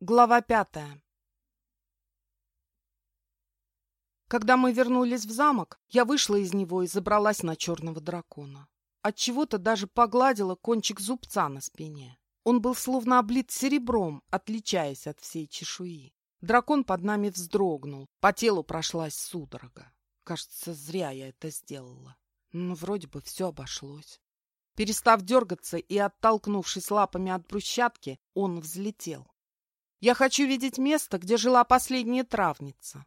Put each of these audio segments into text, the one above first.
Глава пятая Когда мы вернулись в замок, я вышла из него и забралась на черного дракона. Отчего-то даже погладила кончик зубца на спине. Он был словно облит серебром, отличаясь от всей чешуи. Дракон под нами вздрогнул, по телу прошлась судорога. Кажется, зря я это сделала. Но вроде бы все обошлось. Перестав дергаться и оттолкнувшись лапами от брусчатки, он взлетел. Я хочу видеть место, где жила последняя травница.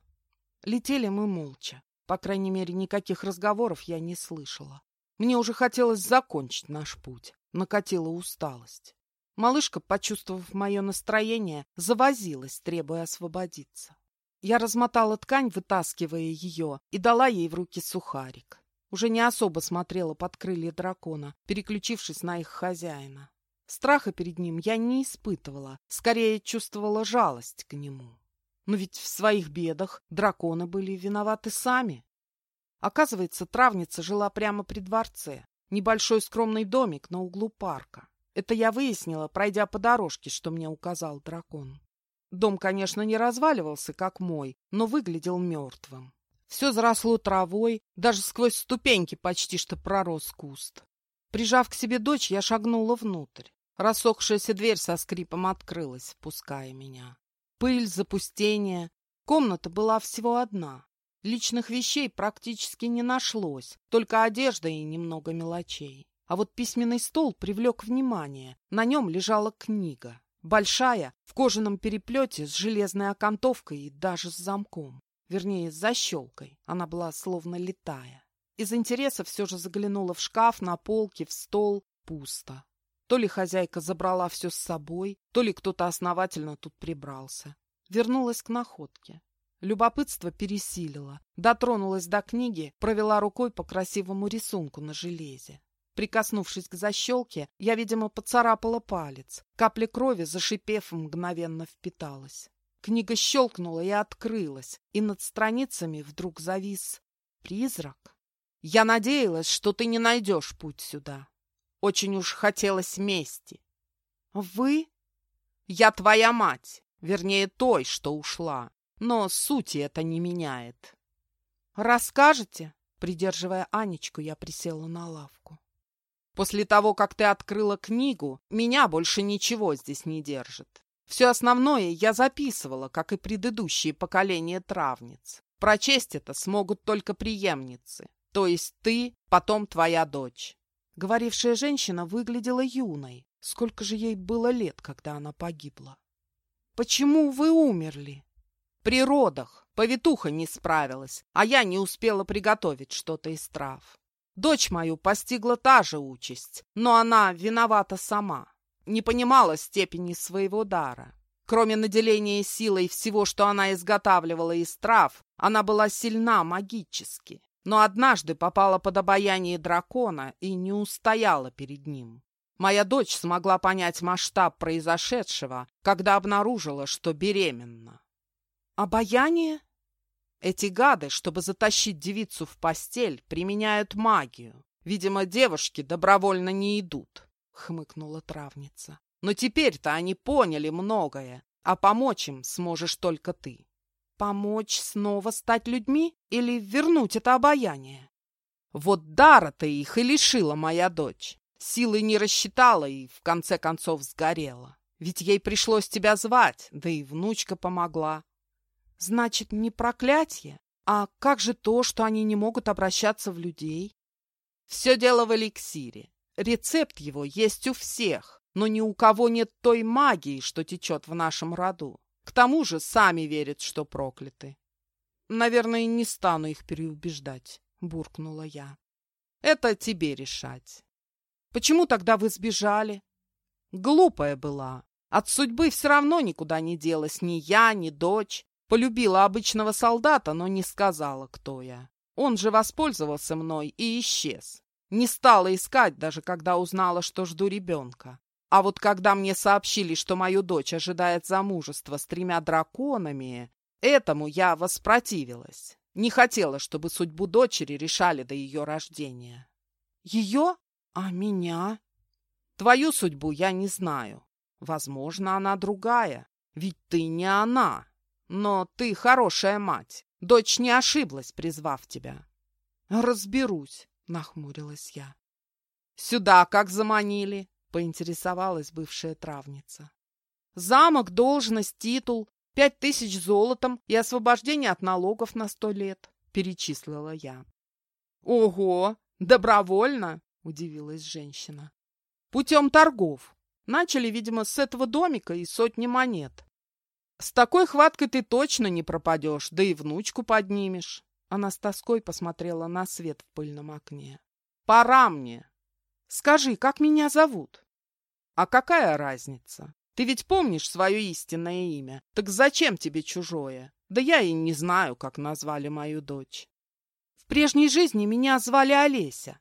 Летели мы молча. По крайней мере, никаких разговоров я не слышала. Мне уже хотелось закончить наш путь. Накатила усталость. Малышка, почувствовав мое настроение, завозилась, требуя освободиться. Я размотала ткань, вытаскивая ее, и дала ей в руки сухарик. Уже не особо смотрела под крылья дракона, переключившись на их хозяина. Страха перед ним я не испытывала, скорее чувствовала жалость к нему. Но ведь в своих бедах драконы были виноваты сами. Оказывается, травница жила прямо при дворце. Небольшой скромный домик на углу парка. Это я выяснила, пройдя по дорожке, что мне указал дракон. Дом, конечно, не разваливался, как мой, но выглядел мертвым. Все заросло травой, даже сквозь ступеньки почти что пророс куст. Прижав к себе дочь, я шагнула внутрь. Рассохшаяся дверь со скрипом открылась, впуская меня. Пыль, запустение. Комната была всего одна. Личных вещей практически не нашлось, только одежда и немного мелочей. А вот письменный стол привлек внимание. На нем лежала книга. Большая, в кожаном переплете, с железной окантовкой и даже с замком. Вернее, с защелкой. Она была словно летая. Из интереса все же заглянула в шкаф, на полке, в стол. Пусто. То ли хозяйка забрала все с собой, то ли кто-то основательно тут прибрался. Вернулась к находке. Любопытство пересилило. Дотронулась до книги, провела рукой по красивому рисунку на железе. Прикоснувшись к защелке, я, видимо, поцарапала палец. Капля крови, зашипев, мгновенно впиталась. Книга щелкнула и открылась, и над страницами вдруг завис призрак. Я надеялась, что ты не найдешь путь сюда. Очень уж хотелось мести. Вы? Я твоя мать, вернее, той, что ушла. Но сути это не меняет. Расскажете? Придерживая Анечку, я присела на лавку. После того, как ты открыла книгу, меня больше ничего здесь не держит. Все основное я записывала, как и предыдущие поколения травниц. Прочесть это смогут только преемницы, то есть ты, потом твоя дочь. Говорившая женщина выглядела юной. Сколько же ей было лет, когда она погибла? «Почему вы умерли?» «При родах. Повитуха не справилась, а я не успела приготовить что-то из трав. Дочь мою постигла та же участь, но она виновата сама. Не понимала степени своего дара. Кроме наделения силой всего, что она изготавливала из трав, она была сильна магически но однажды попала под обаяние дракона и не устояла перед ним. Моя дочь смогла понять масштаб произошедшего, когда обнаружила, что беременна. Обаяние? Эти гады, чтобы затащить девицу в постель, применяют магию. Видимо, девушки добровольно не идут, — хмыкнула травница. Но теперь-то они поняли многое, а помочь им сможешь только ты. Помочь снова стать людьми или вернуть это обаяние? Вот дара-то их и лишила моя дочь. Силы не рассчитала и в конце концов сгорела. Ведь ей пришлось тебя звать, да и внучка помогла. Значит, не проклятие? А как же то, что они не могут обращаться в людей? Все дело в эликсире. Рецепт его есть у всех, но ни у кого нет той магии, что течет в нашем роду. К тому же сами верят, что прокляты. Наверное, не стану их переубеждать, буркнула я. Это тебе решать. Почему тогда вы сбежали? Глупая была. От судьбы все равно никуда не делась ни я, ни дочь. Полюбила обычного солдата, но не сказала, кто я. Он же воспользовался мной и исчез. Не стала искать, даже когда узнала, что жду ребенка. А вот когда мне сообщили, что мою дочь ожидает замужества с тремя драконами, этому я воспротивилась. Не хотела, чтобы судьбу дочери решали до ее рождения. Ее? А меня? Твою судьбу я не знаю. Возможно, она другая. Ведь ты не она. Но ты хорошая мать. Дочь не ошиблась, призвав тебя. Разберусь, нахмурилась я. Сюда как заманили, поинтересовалась бывшая травница. Замок, должность, титул, пять тысяч золотом и освобождение от налогов на сто лет, перечислила я. Ого, добровольно? Удивилась женщина. Путем торгов. Начали, видимо, с этого домика и сотни монет. С такой хваткой ты точно не пропадешь, да и внучку поднимешь. Она с тоской посмотрела на свет в пыльном окне. Пора мне. Скажи, как меня зовут? А какая разница? Ты ведь помнишь свое истинное имя. Так зачем тебе чужое? Да я и не знаю, как назвали мою дочь. В прежней жизни меня звали Олеся.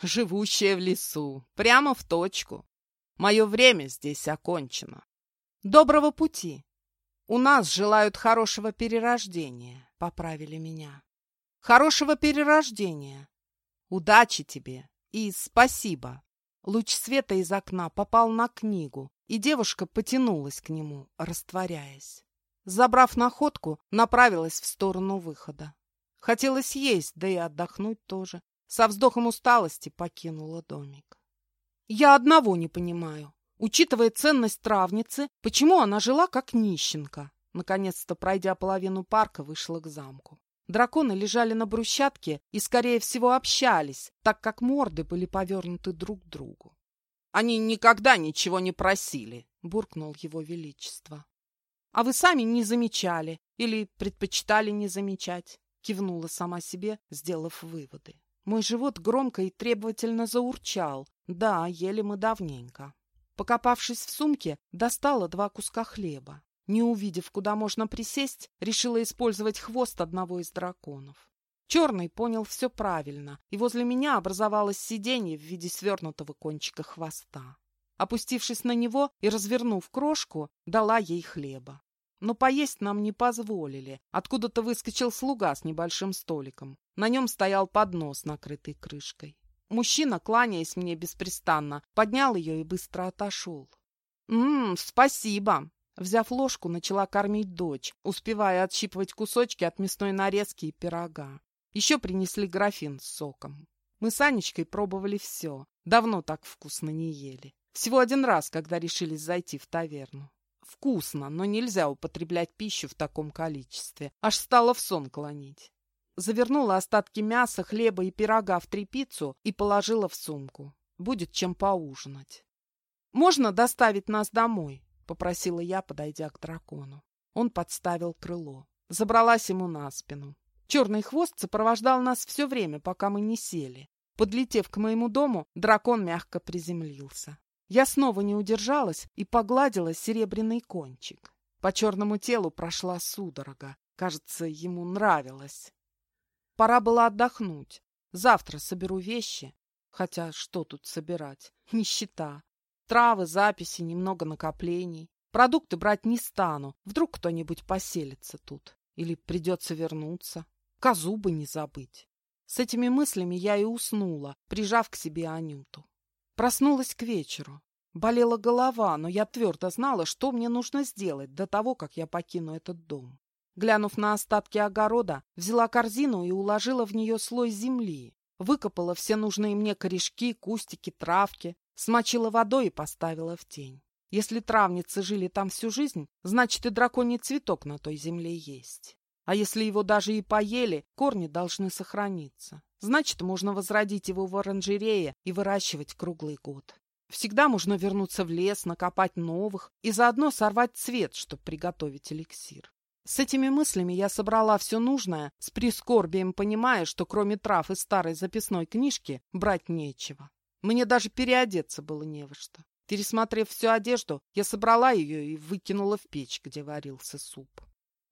Живущая в лесу. Прямо в точку. Мое время здесь окончено. Доброго пути. У нас желают хорошего перерождения, поправили меня. Хорошего перерождения. Удачи тебе и спасибо. Луч света из окна попал на книгу, и девушка потянулась к нему, растворяясь. Забрав находку, направилась в сторону выхода. Хотелось есть, да и отдохнуть тоже. Со вздохом усталости покинула домик. Я одного не понимаю. Учитывая ценность травницы, почему она жила как нищенка? Наконец-то, пройдя половину парка, вышла к замку. Драконы лежали на брусчатке и, скорее всего, общались, так как морды были повернуты друг к другу. «Они никогда ничего не просили», — буркнул его величество. «А вы сами не замечали или предпочитали не замечать?» — кивнула сама себе, сделав выводы. Мой живот громко и требовательно заурчал. Да, ели мы давненько. Покопавшись в сумке, достала два куска хлеба. Не увидев, куда можно присесть, решила использовать хвост одного из драконов. Черный понял все правильно, и возле меня образовалось сиденье в виде свернутого кончика хвоста. Опустившись на него и развернув крошку, дала ей хлеба. Но поесть нам не позволили. Откуда-то выскочил слуга с небольшим столиком. На нем стоял поднос, накрытый крышкой. Мужчина, кланяясь мне беспрестанно, поднял ее и быстро отошел. «Ммм, спасибо!» Взяв ложку, начала кормить дочь, успевая отщипывать кусочки от мясной нарезки и пирога. Еще принесли графин с соком. Мы с Анечкой пробовали все. Давно так вкусно не ели. Всего один раз, когда решились зайти в таверну. Вкусно, но нельзя употреблять пищу в таком количестве. Аж стало в сон клонить завернула остатки мяса, хлеба и пирога в тряпицу и положила в сумку. Будет чем поужинать. «Можно доставить нас домой?» — попросила я, подойдя к дракону. Он подставил крыло. Забралась ему на спину. Черный хвост сопровождал нас все время, пока мы не сели. Подлетев к моему дому, дракон мягко приземлился. Я снова не удержалась и погладила серебряный кончик. По черному телу прошла судорога. Кажется, ему нравилось. Пора было отдохнуть. Завтра соберу вещи. Хотя что тут собирать? Нищета. Травы, записи, немного накоплений. Продукты брать не стану. Вдруг кто-нибудь поселится тут. Или придется вернуться. Козу бы не забыть. С этими мыслями я и уснула, прижав к себе Анюту. Проснулась к вечеру. Болела голова, но я твердо знала, что мне нужно сделать до того, как я покину этот дом. Глянув на остатки огорода, взяла корзину и уложила в нее слой земли. Выкопала все нужные мне корешки, кустики, травки, смочила водой и поставила в тень. Если травницы жили там всю жизнь, значит и драконий цветок на той земле есть. А если его даже и поели, корни должны сохраниться. Значит, можно возродить его в оранжерее и выращивать круглый год. Всегда можно вернуться в лес, накопать новых и заодно сорвать цвет, чтобы приготовить эликсир. С этими мыслями я собрала все нужное, с прискорбием понимая, что кроме трав и старой записной книжки брать нечего. Мне даже переодеться было не во что. Пересмотрев всю одежду, я собрала ее и выкинула в печь, где варился суп.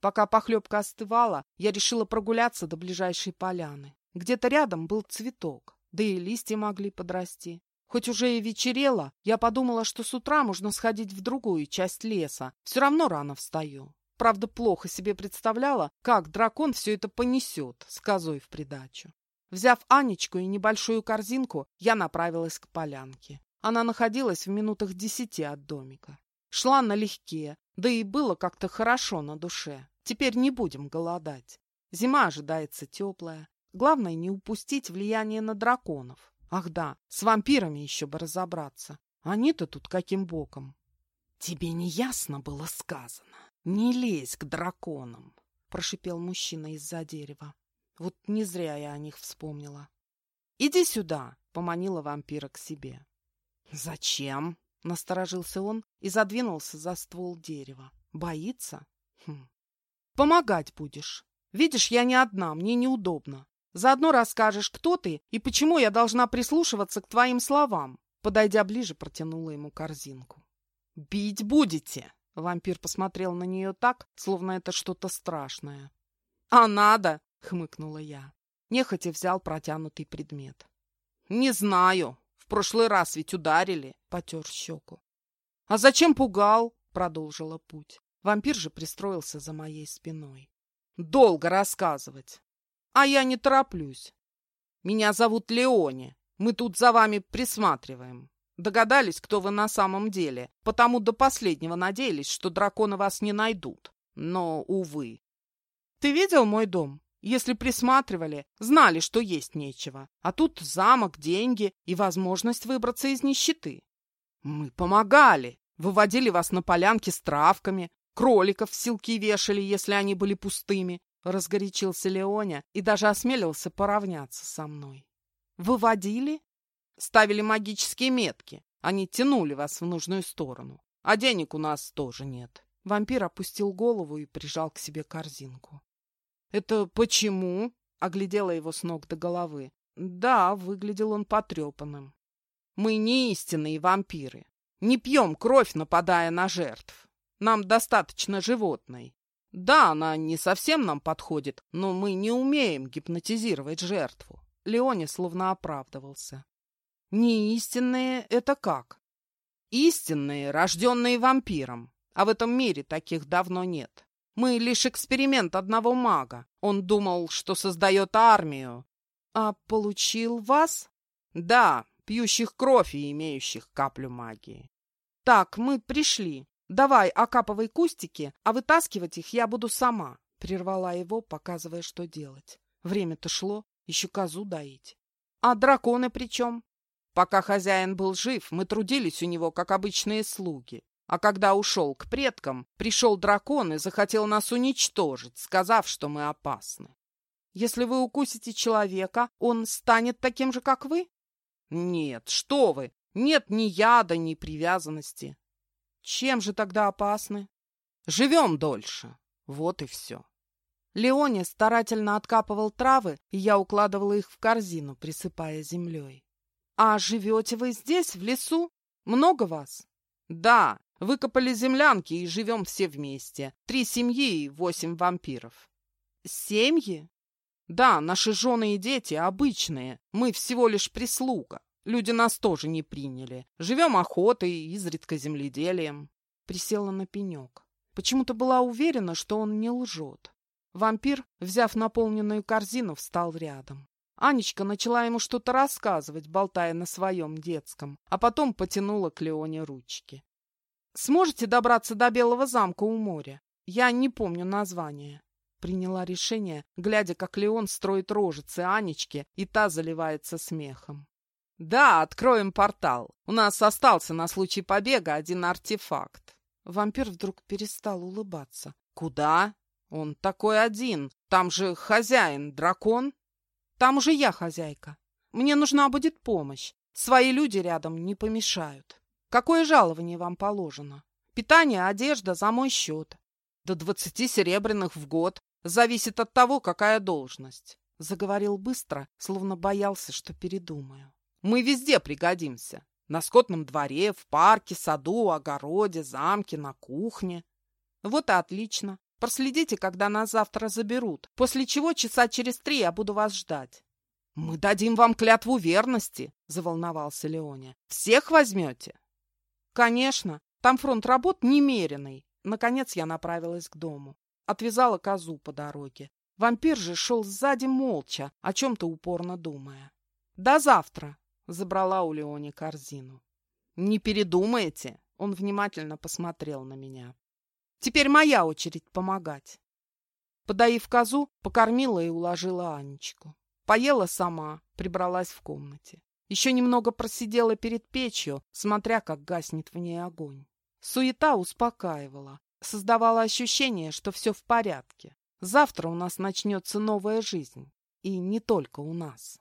Пока похлебка остывала, я решила прогуляться до ближайшей поляны. Где-то рядом был цветок, да и листья могли подрасти. Хоть уже и вечерело, я подумала, что с утра можно сходить в другую часть леса. Все равно рано встаю. Правда, плохо себе представляла, как дракон все это понесет с козой в придачу. Взяв Анечку и небольшую корзинку, я направилась к полянке. Она находилась в минутах десяти от домика. Шла налегке, да и было как-то хорошо на душе. Теперь не будем голодать. Зима ожидается теплая. Главное не упустить влияние на драконов. Ах да, с вампирами еще бы разобраться. Они-то тут каким боком? Тебе не ясно было сказано. Не лезь к драконам, прошипел мужчина из-за дерева. Вот не зря я о них вспомнила. Иди сюда, поманила вампира к себе. Зачем? Насторожился он и задвинулся за ствол дерева. Боится? Хм. Помогать будешь. Видишь, я не одна, мне неудобно. Заодно расскажешь, кто ты и почему я должна прислушиваться к твоим словам. Подойдя ближе, протянула ему корзинку. «Бить будете!» Вампир посмотрел на нее так, словно это что-то страшное. «А надо!» — хмыкнула я. Нехотя взял протянутый предмет. «Не знаю. В прошлый раз ведь ударили», — потер щеку. «А зачем пугал?» — продолжила путь. Вампир же пристроился за моей спиной. «Долго рассказывать. А я не тороплюсь. Меня зовут Леони. Мы тут за вами присматриваем. Догадались, кто вы на самом деле, потому до последнего надеялись, что драконы вас не найдут. Но, увы. Ты видел мой дом? Если присматривали, знали, что есть нечего. А тут замок, деньги и возможность выбраться из нищеты. Мы помогали, выводили вас на полянки с травками, кроликов в силки вешали, если они были пустыми. Разгорячился Леоня и даже осмелился поравняться со мной. Выводили? Ставили магические метки. Они тянули вас в нужную сторону. А денег у нас тоже нет. Вампир опустил голову и прижал к себе корзинку. «Это почему?» — оглядела его с ног до головы. Да, выглядел он потрепанным. «Мы не истинные вампиры. Не пьем кровь, нападая на жертв. Нам достаточно животной. Да, она не совсем нам подходит, но мы не умеем гипнотизировать жертву». Леони словно оправдывался. «Не истинные — это как?» «Истинные, рожденные вампиром. А в этом мире таких давно нет. Мы лишь эксперимент одного мага. Он думал, что создает армию. А получил вас? Да, пьющих кровь и имеющих каплю магии. Так, мы пришли. Давай, окапывай кустики, а вытаскивать их я буду сама. Прервала его, показывая, что делать. Время-то шло, еще козу доить. А драконы при чем? Пока хозяин был жив, мы трудились у него, как обычные слуги. А когда ушел к предкам, пришел дракон и захотел нас уничтожить, сказав, что мы опасны. Если вы укусите человека, он станет таким же, как вы? Нет, что вы! Нет ни яда, ни привязанности. Чем же тогда опасны? Живем дольше. Вот и все. Леони старательно откапывал травы, и я укладывала их в корзину, присыпая землей. А живете вы здесь, в лесу? Много вас? Да, Выкопали землянки и живем все вместе. Три семьи и восемь вампиров. Семьи? Да, наши жены и дети обычные. Мы всего лишь прислуга. Люди нас тоже не приняли. Живем охотой, изредка земледелием. Присела на пенек. Почему-то была уверена, что он не лжет. Вампир, взяв наполненную корзину, встал рядом. Анечка начала ему что-то рассказывать, болтая на своем детском, а потом потянула к Леоне ручки. Сможете добраться до Белого замка у моря? Я не помню название. Приняла решение, глядя, как Леон строит рожицы Анечке, и та заливается смехом. Да, откроем портал. У нас остался на случай побега один артефакт. Вампир вдруг перестал улыбаться. Куда? Он такой один. Там же хозяин, дракон. Там уже я хозяйка. Мне нужна будет помощь. Свои люди рядом не помешают. Какое жалование вам положено? Питание, одежда за мой счет. До двадцати серебряных в год. Зависит от того, какая должность. Заговорил быстро, словно боялся, что передумаю. Мы везде пригодимся. На скотном дворе, в парке, саду, огороде, замке, на кухне. Вот и отлично. Проследите, когда нас завтра заберут, после чего часа через три я буду вас ждать. «Мы дадим вам клятву верности», — заволновался Леоня. «Всех возьмете?» Конечно, там фронт работ немеренный. Наконец я направилась к дому. Отвязала козу по дороге. Вампир же шел сзади молча, о чем-то упорно думая. «До завтра!» — забрала у Леони корзину. «Не передумаете? Он внимательно посмотрел на меня. Теперь моя очередь помогать. Подоив козу, покормила и уложила Анечку. Поела сама, прибралась в комнате. Еще немного просидела перед печью, смотря, как гаснет в ней огонь. Суета успокаивала, создавала ощущение, что все в порядке. Завтра у нас начнется новая жизнь. И не только у нас.